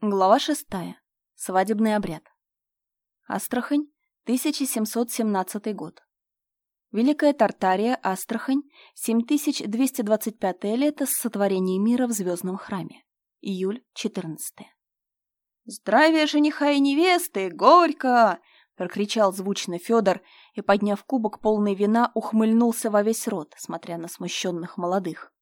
Глава шестая. Свадебный обряд. Астрахань, 1717 год. Великая Тартария, Астрахань, 7225 лето с сотворением мира в Звездном храме. Июль, 14. «Здравия жениха и невесты! Горько!» — прокричал звучно Федор и, подняв кубок полный вина, ухмыльнулся во весь рот, смотря на смущенных молодых.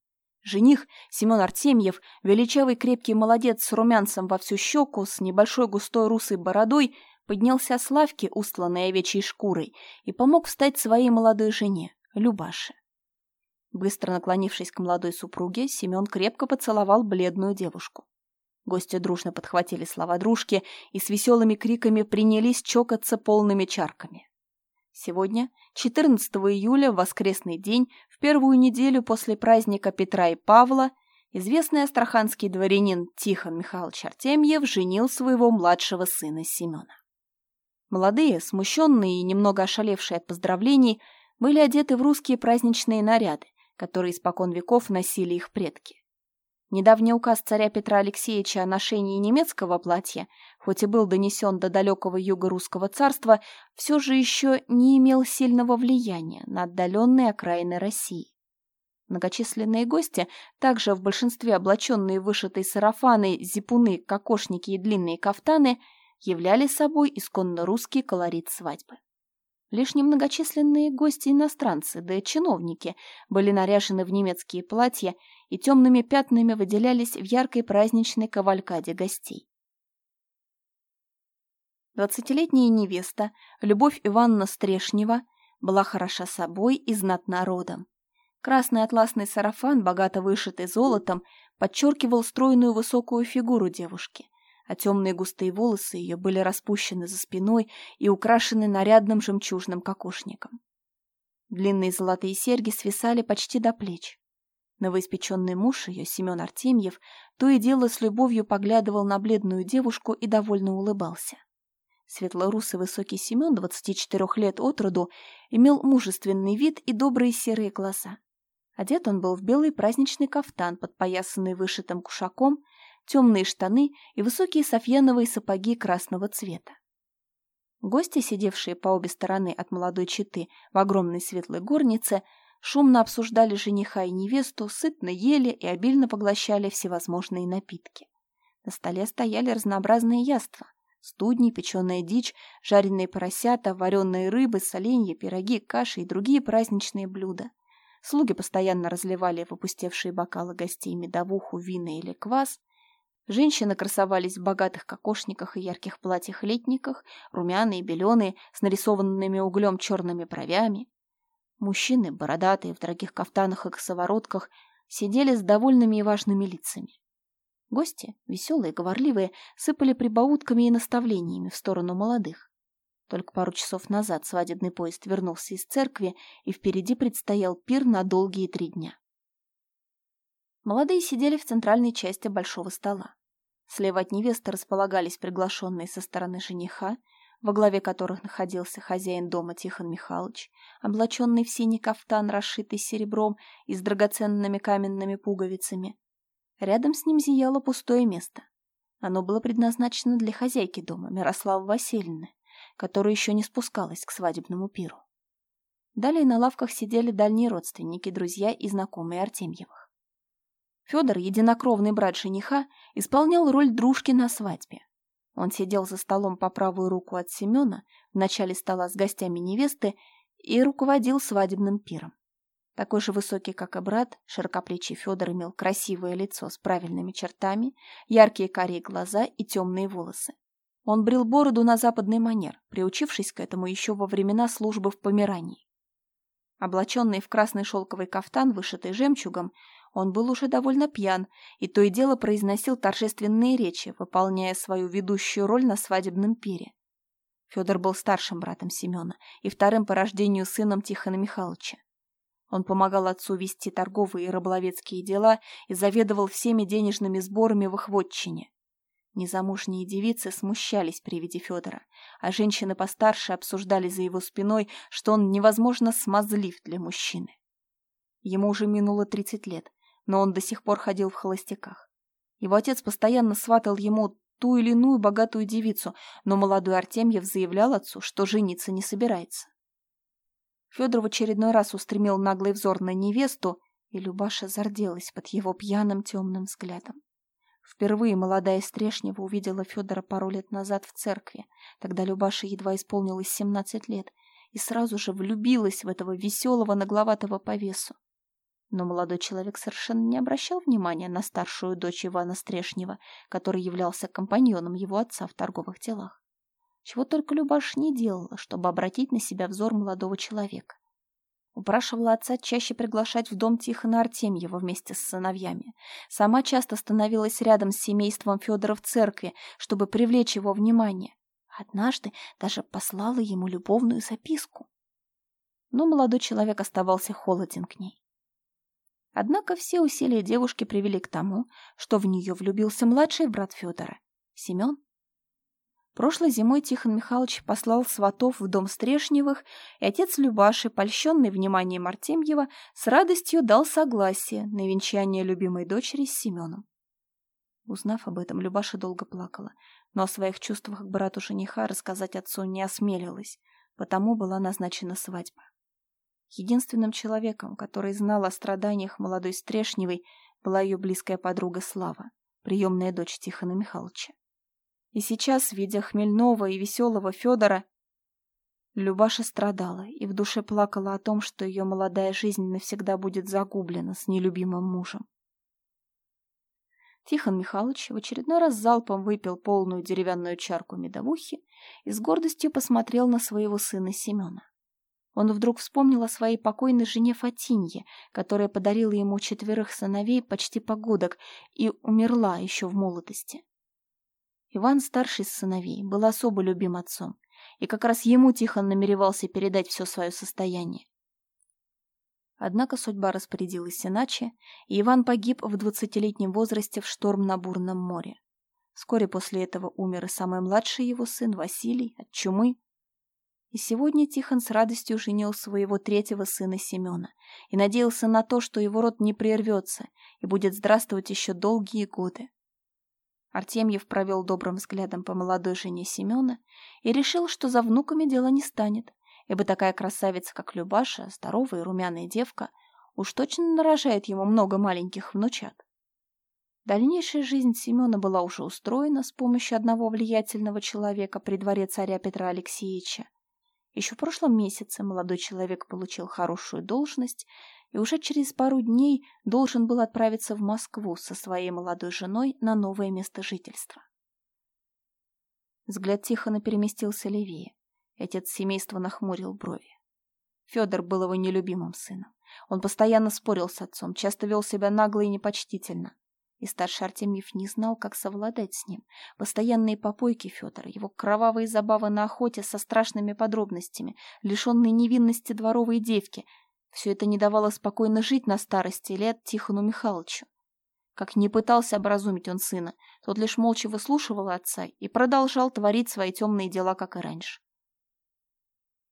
Жених, Семен Артемьев, величавый крепкий молодец с румянцем во всю щеку, с небольшой густой русой бородой, поднялся с лавки, устланной овечьей шкурой, и помог встать своей молодой жене, Любаше. Быстро наклонившись к молодой супруге, Семен крепко поцеловал бледную девушку. Гости дружно подхватили слова дружки и с веселыми криками принялись чокаться полными чарками. Сегодня, 14 июля, воскресный день, в первую неделю после праздника Петра и Павла, известный астраханский дворянин Тихон Михайлович Артемьев женил своего младшего сына Семена. Молодые, смущенные и немного ошалевшие от поздравлений, были одеты в русские праздничные наряды, которые испокон веков носили их предки. Недавний указ царя Петра Алексеевича о ношении немецкого платья, хоть и был донесен до далекого юга русского царства, все же еще не имел сильного влияния на отдаленные окраины России. Многочисленные гости, также в большинстве облаченные вышитые сарафаны, зипуны, кокошники и длинные кафтаны – являли собой исконно русский колорит свадьбы. Лишь немногочисленные гости-иностранцы, да и чиновники, были наряжены в немецкие платья и темными пятнами выделялись в яркой праздничной кавалькаде гостей. Двадцатилетняя невеста, Любовь Ивановна Стрешнева, была хороша собой и знатна родом. Красный атласный сарафан, богато вышитый золотом, подчеркивал стройную высокую фигуру девушки, а темные густые волосы ее были распущены за спиной и украшены нарядным жемчужным кокошником. Длинные золотые серьги свисали почти до плеч. Новоиспеченный муж ее, Семен Артемьев, то и дело с любовью поглядывал на бледную девушку и довольно улыбался. Светлорусый высокий Семен, 24 лет от роду, имел мужественный вид и добрые серые глаза. Одет он был в белый праздничный кафтан, подпоясанный вышитым кушаком, темные штаны и высокие софьяновые сапоги красного цвета. Гости, сидевшие по обе стороны от молодой четы в огромной светлой горнице, шумно обсуждали жениха и невесту, сытно ели и обильно поглощали всевозможные напитки. На столе стояли разнообразные яства. Студни, печеная дичь, жареные поросята, вареные рыбы, соленья, пироги, каши и другие праздничные блюда. Слуги постоянно разливали в опустевшие бокалы гостей медовуху, вина или квас, Женщины красовались в богатых кокошниках и ярких платьях-летниках, румяные, беленые, с нарисованными углем черными бровями. Мужчины, бородатые, в дорогих кафтанах и косоворотках, сидели с довольными и важными лицами. Гости, веселые, говорливые, сыпали прибаутками и наставлениями в сторону молодых. Только пару часов назад свадебный поезд вернулся из церкви, и впереди предстоял пир на долгие три дня. Молодые сидели в центральной части большого стола. Слева от невесты располагались приглашенные со стороны жениха, во главе которых находился хозяин дома Тихон Михайлович, облаченный в синий кафтан, расшитый серебром и с драгоценными каменными пуговицами. Рядом с ним зияло пустое место. Оно было предназначено для хозяйки дома, Мирославы Васильевны, которая еще не спускалась к свадебному пиру. Далее на лавках сидели дальние родственники, друзья и знакомые Артемьевых. Федор, единокровный брат жениха, исполнял роль дружки на свадьбе. Он сидел за столом по правую руку от Семена, в начале стола с гостями невесты, и руководил свадебным пиром. Такой же высокий, как и брат, широкоплечий Федор имел красивое лицо с правильными чертами, яркие карие глаза и темные волосы. Он брил бороду на западный манер, приучившись к этому еще во времена службы в Померании. Облаченный в красный шелковый кафтан, вышитый жемчугом, он был уже довольно пьян и то и дело произносил торжественные речи, выполняя свою ведущую роль на свадебном пире. Федор был старшим братом Семена и вторым по рождению сыном Тихона Михайловича. Он помогал отцу вести торговые и рыболовецкие дела и заведовал всеми денежными сборами в их вотчине. Незамужние девицы смущались при виде Федора, а женщины постарше обсуждали за его спиной, что он невозможно смазлив для мужчины. Ему уже минуло тридцать лет, но он до сих пор ходил в холостяках. Его отец постоянно сватал ему ту или иную богатую девицу, но молодой Артемьев заявлял отцу, что жениться не собирается. Федор в очередной раз устремил наглый взор на невесту, и Любаша зарделась под его пьяным темным взглядом. Впервые молодая Стрешнева увидела Федора пару лет назад в церкви. Тогда Любаша едва исполнилось семнадцать лет и сразу же влюбилась в этого веселого нагловатого повесу. Но молодой человек совершенно не обращал внимания на старшую дочь Ивана Стрешнева, который являлся компаньоном его отца в торговых делах. Чего только Любаш не делала, чтобы обратить на себя взор молодого человека. Упрашивала отца чаще приглашать в дом Тихона Артемьева вместе с сыновьями. Сама часто становилась рядом с семейством Федора в церкви, чтобы привлечь его внимание. Однажды даже послала ему любовную записку. Но молодой человек оставался холоден к ней. Однако все усилия девушки привели к тому, что в нее влюбился младший брат Федора, Семен. Прошлой зимой Тихон Михайлович послал сватов в дом Стрешневых, и отец Любаши, польщенный вниманием Артемьева, с радостью дал согласие на венчание любимой дочери с Семеном. Узнав об этом, Любаша долго плакала, но о своих чувствах к брату жениха рассказать отцу не осмелилась, потому была назначена свадьба. Единственным человеком, который знал о страданиях молодой Стрешневой, была ее близкая подруга Слава, приемная дочь Тихона Михайловича. И сейчас, видя хмельного и веселого Федора, Любаша страдала и в душе плакала о том, что ее молодая жизнь навсегда будет загублена с нелюбимым мужем. Тихон Михайлович в очередной раз залпом выпил полную деревянную чарку медовухи и с гордостью посмотрел на своего сына Семена. Он вдруг вспомнил о своей покойной жене Фатинье, которая подарила ему четверых сыновей почти погодок и умерла еще в молодости. Иван, старший из сыновей, был особо любим отцом, и как раз ему Тихон намеревался передать все свое состояние. Однако судьба распорядилась иначе, и Иван погиб в двадцатилетнем возрасте в шторм на бурном море. Вскоре после этого умер и самый младший его сын Василий от чумы, и сегодня Тихон с радостью женил своего третьего сына Семена и надеялся на то, что его род не прервется и будет здравствовать еще долгие годы. Артемьев провел добрым взглядом по молодой жене Семена и решил, что за внуками дело не станет, ибо такая красавица, как Любаша, здоровая и румяная девка, уж точно нарожает ему много маленьких внучат. Дальнейшая жизнь Семена была уже устроена с помощью одного влиятельного человека при дворе царя Петра Алексеевича, еще в прошлом месяце молодой человек получил хорошую должность и уже через пару дней должен был отправиться в Москву со своей молодой женой на новое место жительства. Взгляд Тихона переместился левее, отец семейства нахмурил брови. Федор был его нелюбимым сыном. Он постоянно спорил с отцом, часто вел себя нагло и непочтительно. И старший Артемьев не знал, как совладать с ним. Постоянные попойки Федора, его кровавые забавы на охоте со страшными подробностями, лишенные невинности дворовой девки — все это не давало спокойно жить на старости лет Тихону Михайловичу. Как не пытался образумить он сына, тот лишь молча выслушивал отца и продолжал творить свои темные дела, как и раньше.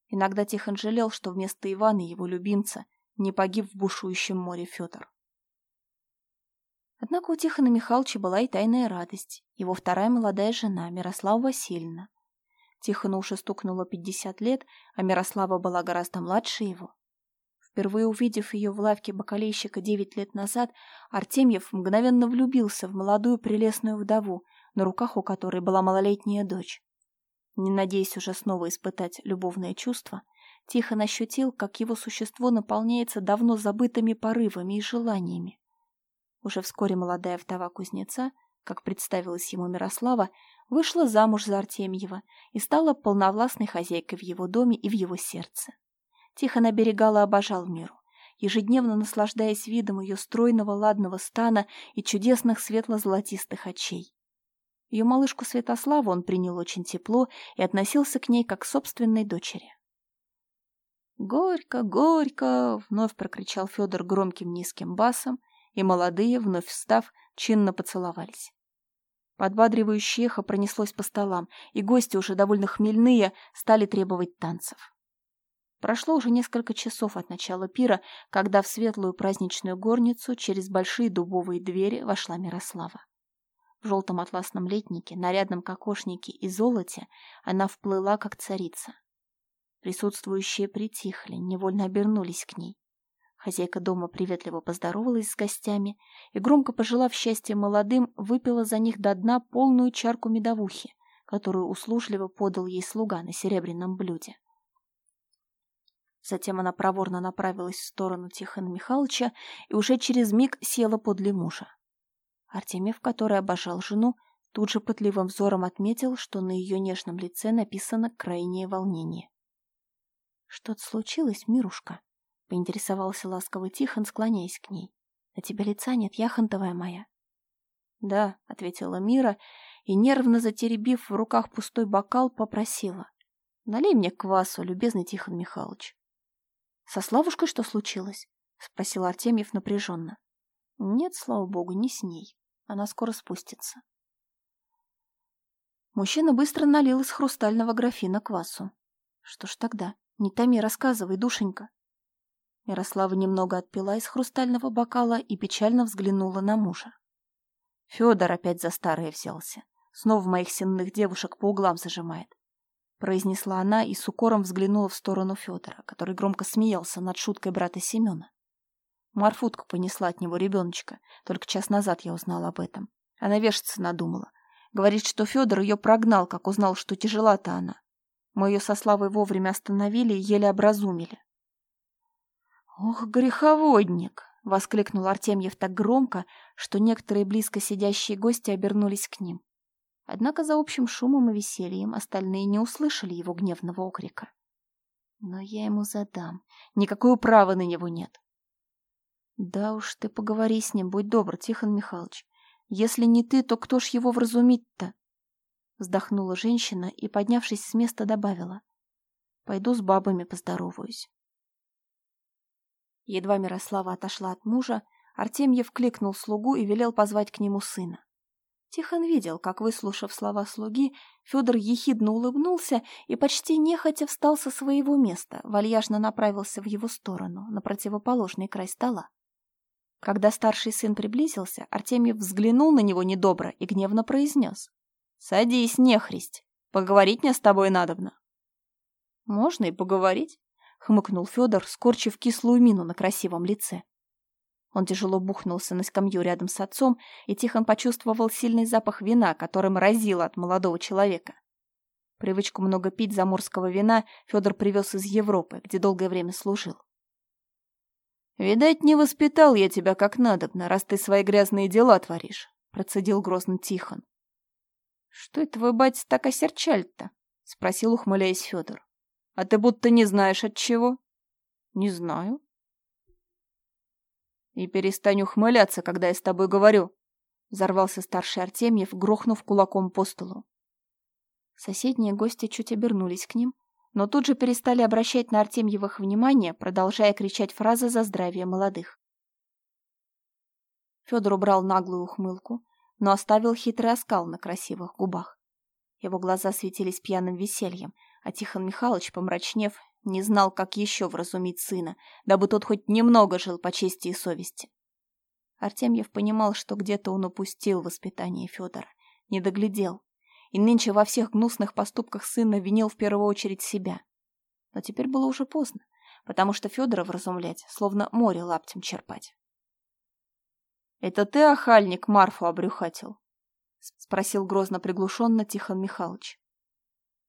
Иногда Тихон жалел, что вместо Ивана, его любимца, не погиб в бушующем море Федор. Однако у Тихона Михайловича была и тайная радость. Его вторая молодая жена, Мирослава Васильевна. Тихону уже стукнуло пятьдесят лет, а Мирослава была гораздо младше его. Впервые увидев ее в лавке бакалейщика девять лет назад, Артемьев мгновенно влюбился в молодую прелестную вдову, на руках у которой была малолетняя дочь. Не надеясь уже снова испытать любовное чувство, Тихон ощутил, как его существо наполняется давно забытыми порывами и желаниями. Уже вскоре молодая вдова кузнеца, как представилась ему Мирослава, вышла замуж за Артемьева и стала полновластной хозяйкой в его доме и в его сердце. Тихон оберегал и обожал миру, ежедневно наслаждаясь видом ее стройного ладного стана и чудесных светло-золотистых очей. Ее малышку Святославу он принял очень тепло и относился к ней как к собственной дочери. «Горько, горько!» — вновь прокричал Федор громким низким басом, и молодые, вновь встав, чинно поцеловались. Подбадривающее эхо пронеслось по столам, и гости, уже довольно хмельные, стали требовать танцев. Прошло уже несколько часов от начала пира, когда в светлую праздничную горницу через большие дубовые двери вошла Мирослава. В желтом атласном летнике, нарядном кокошнике и золоте она вплыла, как царица. Присутствующие притихли, невольно обернулись к ней. Хозяйка дома приветливо поздоровалась с гостями и, громко пожелав счастья молодым, выпила за них до дна полную чарку медовухи, которую услужливо подал ей слуга на серебряном блюде. Затем она проворно направилась в сторону Тихона Михайловича и уже через миг села подле мужа. Артемьев, который обожал жену, тут же пытливым взором отметил, что на ее нежном лице написано «крайнее волнение». «Что-то случилось, Мирушка?» — поинтересовался ласковый Тихон, склоняясь к ней. «На тебя лица нет, яхонтовая моя». «Да», — ответила Мира, и, нервно затеребив в руках пустой бокал, попросила. «Налей мне квасу, любезный Тихон Михайлович». «Со Славушкой что случилось?» — спросил Артемьев напряженно. «Нет, слава богу, не с ней. Она скоро спустится». Мужчина быстро налил из хрустального графина квасу. «Что ж тогда? Не томи, рассказывай, душенька». Ярослава немного отпила из хрустального бокала и печально взглянула на мужа. Федор опять за старое взялся. Снова моих сенных девушек по углам зажимает. Произнесла она и с укором взглянула в сторону Федора, который громко смеялся над шуткой брата Семена. Марфутка понесла от него ребеночка. Только час назад я узнала об этом. Она вешаться надумала. Говорит, что Федор ее прогнал, как узнал, что тяжела-то она. Мы ее со Славой вовремя остановили и еле образумили. «Ох, греховодник!» — воскликнул Артемьев так громко, что некоторые близко сидящие гости обернулись к ним. Однако за общим шумом и весельем остальные не услышали его гневного окрика. «Но я ему задам. Никакого права на него нет». «Да уж ты поговори с ним, будь добр, Тихон Михайлович. Если не ты, то кто ж его вразумить-то?» Вздохнула женщина и, поднявшись с места, добавила. «Пойду с бабами поздороваюсь». Едва Мирослава отошла от мужа, Артемьев кликнул слугу и велел позвать к нему сына. Тихон видел, как, выслушав слова слуги, Федор ехидно улыбнулся и почти нехотя встал со своего места, вальяжно направился в его сторону, на противоположный край стола. Когда старший сын приблизился, Артемьев взглянул на него недобро и гневно произнес. «Садись, нехристь, поговорить мне с тобой надобно». «Можно и поговорить», хмыкнул Федор, скорчив кислую мину на красивом лице. Он тяжело бухнулся на скамью рядом с отцом, и Тихон почувствовал сильный запах вина, которым разило от молодого человека. Привычку много пить заморского вина Федор привез из Европы, где долгое время служил. «Видать, не воспитал я тебя как надобно, раз ты свои грязные дела творишь», — процедил грозно Тихон. «Что это вы, батя, так осерчали-то?» — спросил, ухмыляясь Федор. А ты будто не знаешь от чего? Не знаю. И перестань ухмыляться, когда я с тобой говорю. Взорвался старший Артемьев, грохнув кулаком по столу. Соседние гости чуть обернулись к ним, но тут же перестали обращать на Артемьевых внимание, продолжая кричать фразы за здравие молодых. Федор убрал наглую ухмылку, но оставил хитрый оскал на красивых губах. Его глаза светились пьяным весельем, а Тихон Михайлович, помрачнев, не знал, как еще вразумить сына, дабы тот хоть немного жил по чести и совести. Артемьев понимал, что где-то он упустил воспитание Федора, не доглядел, и нынче во всех гнусных поступках сына винил в первую очередь себя. Но теперь было уже поздно, потому что Федора вразумлять, словно море лаптем черпать. «Это ты, охальник, Марфу обрюхатил?» — спросил грозно приглушенно Тихон Михайлович.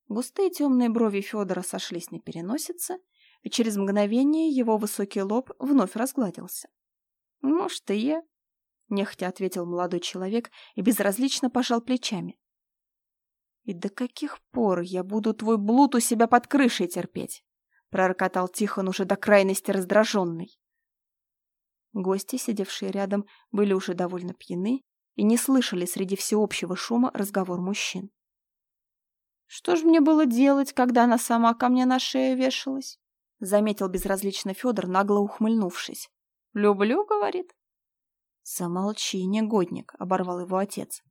Густые темные брови Федора сошлись на переносице, и через мгновение его высокий лоб вновь разгладился. «Может, и я», — нехотя ответил молодой человек и безразлично пожал плечами. «И до каких пор я буду твой блуд у себя под крышей терпеть?» — пророкотал Тихон уже до крайности раздраженный. Гости, сидевшие рядом, были уже довольно пьяны и не слышали среди всеобщего шума разговор мужчин. Что ж мне было делать, когда она сама ко мне на шею вешалась? Заметил безразлично Федор, нагло ухмыльнувшись. Люблю, говорит. Замолчи, негодник, оборвал его отец.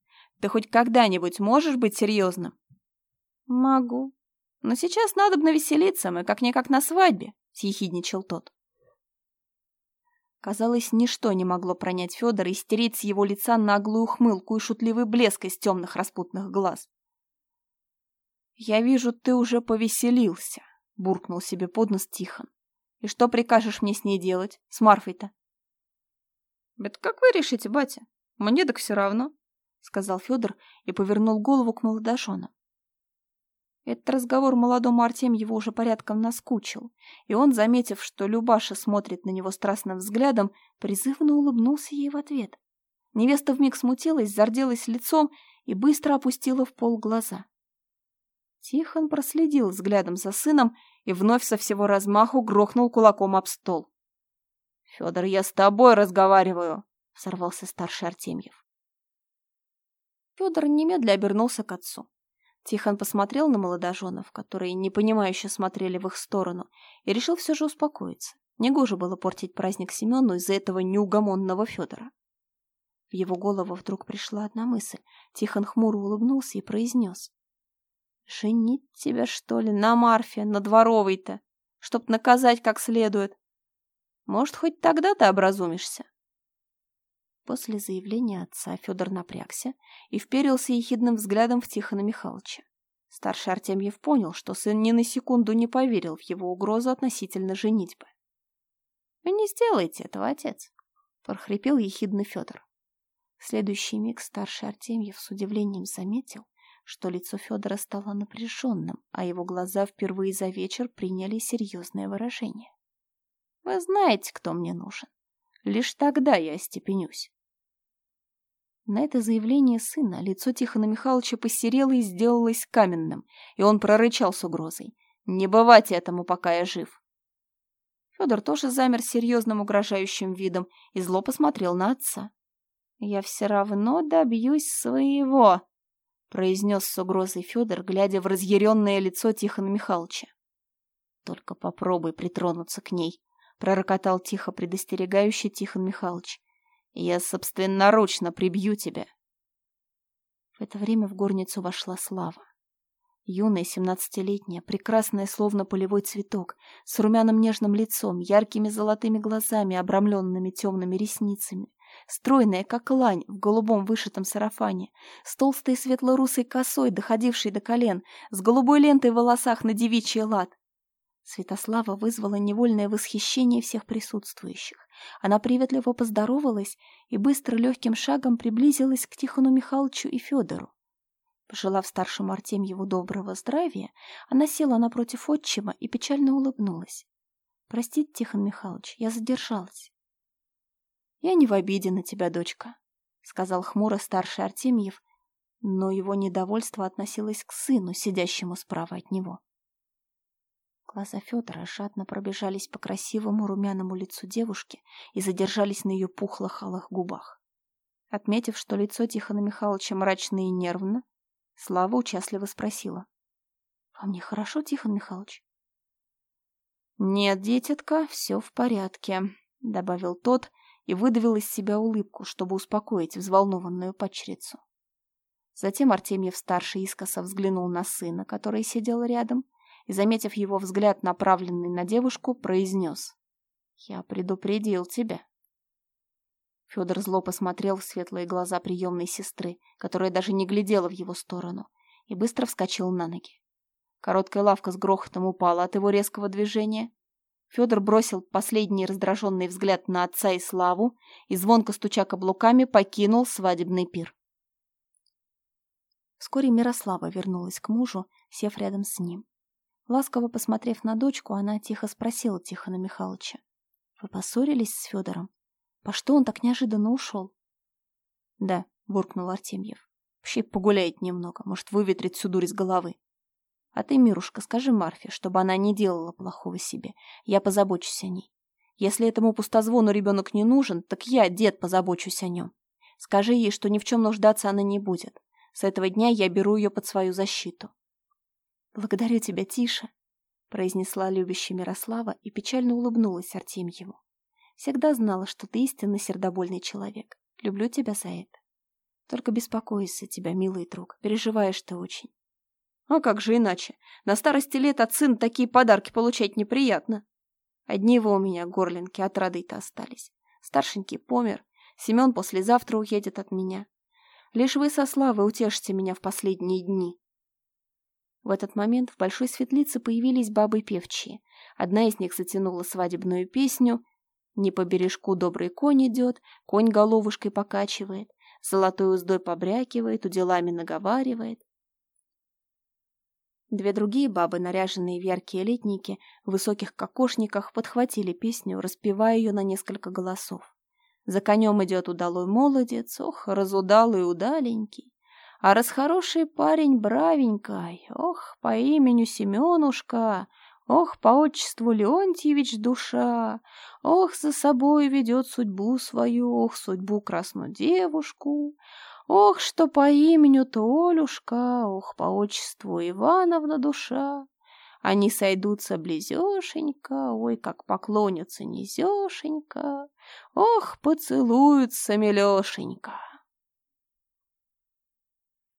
Ты хоть когда-нибудь можешь быть серьезным? Могу. Но сейчас надо бы навеселиться, мы как-никак на свадьбе, съехидничал тот. Казалось, ничто не могло пронять Федора и стереть с его лица наглую ухмылку и шутливый блеск из темных распутных глаз. «Я вижу, ты уже повеселился», — буркнул себе под нос Тихон. «И что прикажешь мне с ней делать? С Марфой-то?» «Это как вы решите, батя? Мне так все равно», — сказал Федор и повернул голову к молодоженам. Этот разговор молодому Артемьеву уже порядком наскучил, и он, заметив, что Любаша смотрит на него страстным взглядом, призывно улыбнулся ей в ответ. Невеста вмиг смутилась, зарделась лицом и быстро опустила в пол глаза. Тихон проследил взглядом за сыном и вновь со всего размаху грохнул кулаком об стол. — Федор, я с тобой разговариваю! — сорвался старший Артемьев. Федор немедля обернулся к отцу. Тихон посмотрел на молодоженов, которые непонимающе смотрели в их сторону, и решил все же успокоиться. Негоже было портить праздник Семену из-за этого неугомонного Федора. В его голову вдруг пришла одна мысль. Тихон хмуро улыбнулся и произнес. «Женить тебя, что ли, на Марфе, на дворовой-то, чтоб наказать как следует? Может, хоть тогда ты образумишься?» После заявления отца Федор напрягся и вперился ехидным взглядом в Тихона Михайловича. Старший Артемьев понял, что сын ни на секунду не поверил в его угрозу относительно женитьбы. «Вы не сделаете этого, отец!» — прохрипел ехидный Федор. В следующий миг старший Артемьев с удивлением заметил, что лицо Федора стало напряженным, а его глаза впервые за вечер приняли серьезное выражение. «Вы знаете, кто мне нужен. Лишь тогда я остепенюсь. На это заявление сына лицо Тихона Михайловича посерело и сделалось каменным, и он прорычал с угрозой. «Не бывать этому, пока я жив!» Федор тоже замер серьезным угрожающим видом и зло посмотрел на отца. «Я все равно добьюсь своего!» Произнес с угрозой Федор, глядя в разъяренное лицо Тихона Михайловича. «Только попробуй притронуться к ней», — пророкотал тихо предостерегающий Тихон Михайлович. Я собственноручно прибью тебя. В это время в горницу вошла Слава. Юная, семнадцатилетняя, прекрасная, словно полевой цветок, с румяным нежным лицом, яркими золотыми глазами, обрамленными темными ресницами, стройная, как лань, в голубом вышитом сарафане, с толстой светло-русой косой, доходившей до колен, с голубой лентой в волосах на девичий лад, Святослава вызвала невольное восхищение всех присутствующих. Она приветливо поздоровалась и быстро легким шагом приблизилась к Тихону Михайловичу и Федору. Пожелав старшему Артемьеву доброго здравия, она села напротив отчима и печально улыбнулась. «Простите, Тихон Михайлович, я задержалась». «Я не в обиде на тебя, дочка», — сказал хмуро старший Артемьев, но его недовольство относилось к сыну, сидящему справа от него. Глаза Федора жадно пробежались по красивому румяному лицу девушки и задержались на ее пухлых алых губах. Отметив, что лицо Тихона Михайловича мрачно и нервно, Слава участливо спросила. — Вам нехорошо, Тихон Михайлович? — Нет, дитятка, все в порядке, — добавил тот и выдавил из себя улыбку, чтобы успокоить взволнованную падчерицу. Затем Артемьев-старший искоса взглянул на сына, который сидел рядом, и, заметив его взгляд, направленный на девушку, произнес. «Я предупредил тебя». Федор зло посмотрел в светлые глаза приемной сестры, которая даже не глядела в его сторону, и быстро вскочил на ноги. Короткая лавка с грохотом упала от его резкого движения. Федор бросил последний раздраженный взгляд на отца и Славу и, звонко стуча каблуками, покинул свадебный пир. Вскоре Мирослава вернулась к мужу, сев рядом с ним. Ласково посмотрев на дочку, она тихо спросила Тихона Михайловича. «Вы поссорились с Федором? По что он так неожиданно ушел?» «Да», — буркнул Артемьев. «Вообще погуляет немного, может, выветрит всю дурь с головы. А ты, Мирушка, скажи Марфе, чтобы она не делала плохого себе. Я позабочусь о ней. Если этому пустозвону ребенок не нужен, так я, дед, позабочусь о нем. Скажи ей, что ни в чем нуждаться она не будет. С этого дня я беру ее под свою защиту. «Благодарю тебя, Тиша», — произнесла любящая Мирослава и печально улыбнулась Артемьеву. «Всегда знала, что ты истинно сердобольный человек. Люблю тебя за это. Только беспокоюсь за тебя, милый друг. Переживаешь ты очень». «А как же иначе? На старости лет от сына такие подарки получать неприятно. Одни вы у меня горлинки от рады-то остались. Старшенький помер. Семен послезавтра уедет от меня. Лишь вы со Славой утешите меня в последние дни. В этот момент в большой светлице появились бабы певчие. Одна из них затянула свадебную песню «Не по бережку добрый конь идет, конь головушкой покачивает, золотой уздой побрякивает, уделами наговаривает». Две другие бабы, наряженные в яркие летники, в высоких кокошниках, подхватили песню, распевая ее на несколько голосов. За конем идет удалой молодец, ох, разудалый удаленький. А расхороший парень бравенькой, ох, по имени Семенушка, ох, по отчеству Леонтьевич душа, ох, за собой ведет судьбу свою, ох, судьбу красную девушку, ох, что по имени Толюшка, ох, по отчеству Ивановна душа. Они сойдутся близешенько, ой, как поклонятся низешенько, ох, поцелуются милешенько.